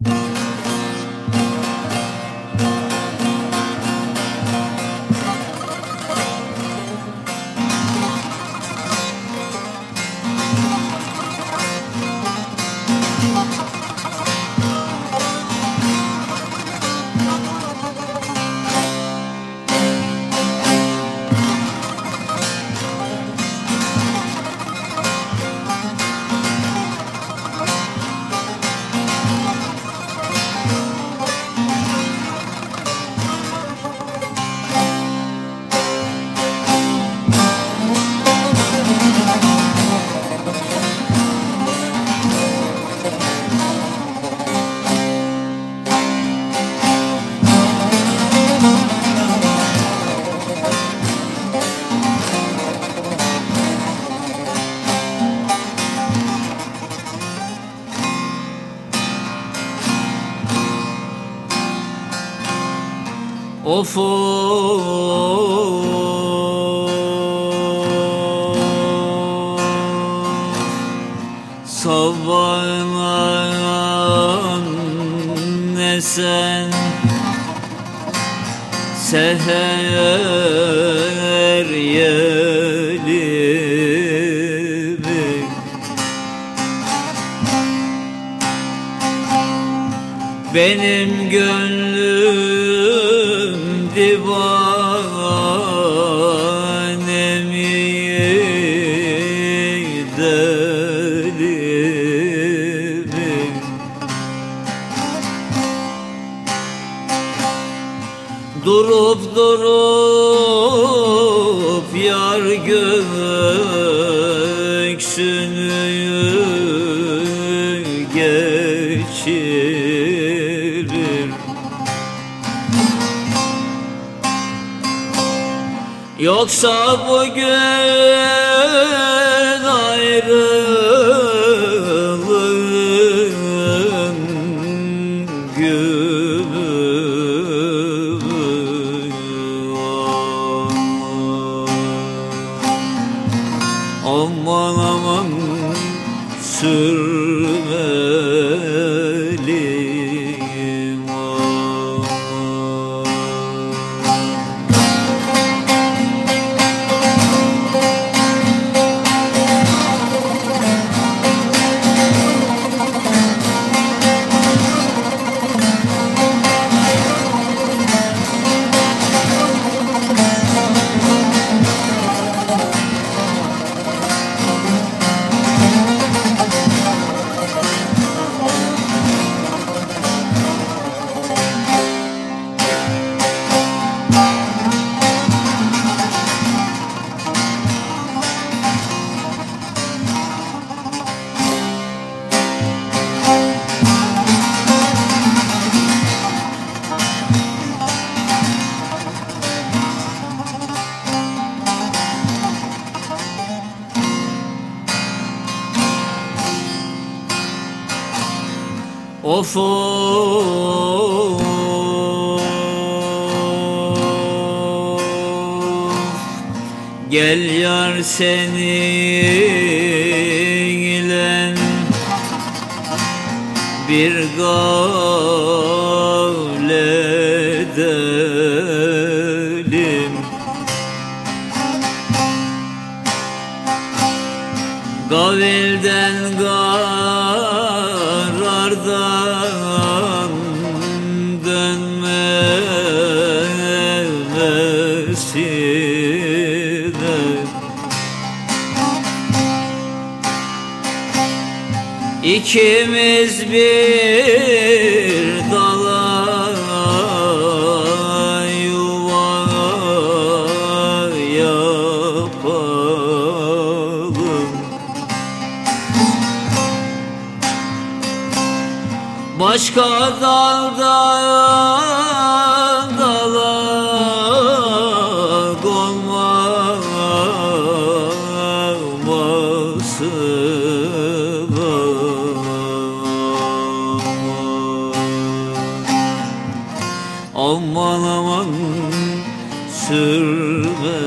you. Of of. Sabahın ne sen? Seher yeli Benim gönlüm divane mi deli mi? Durup durup yar göksünü Yoksa bugün ayrılığın günü Aman aman sürmeliyim Of of. Gel yar seninle bir gavledelim Gavilden karardan dönmesi de İkimiz bir dala yuva yapalım Başka dalda dala konmaması Aman aman sürme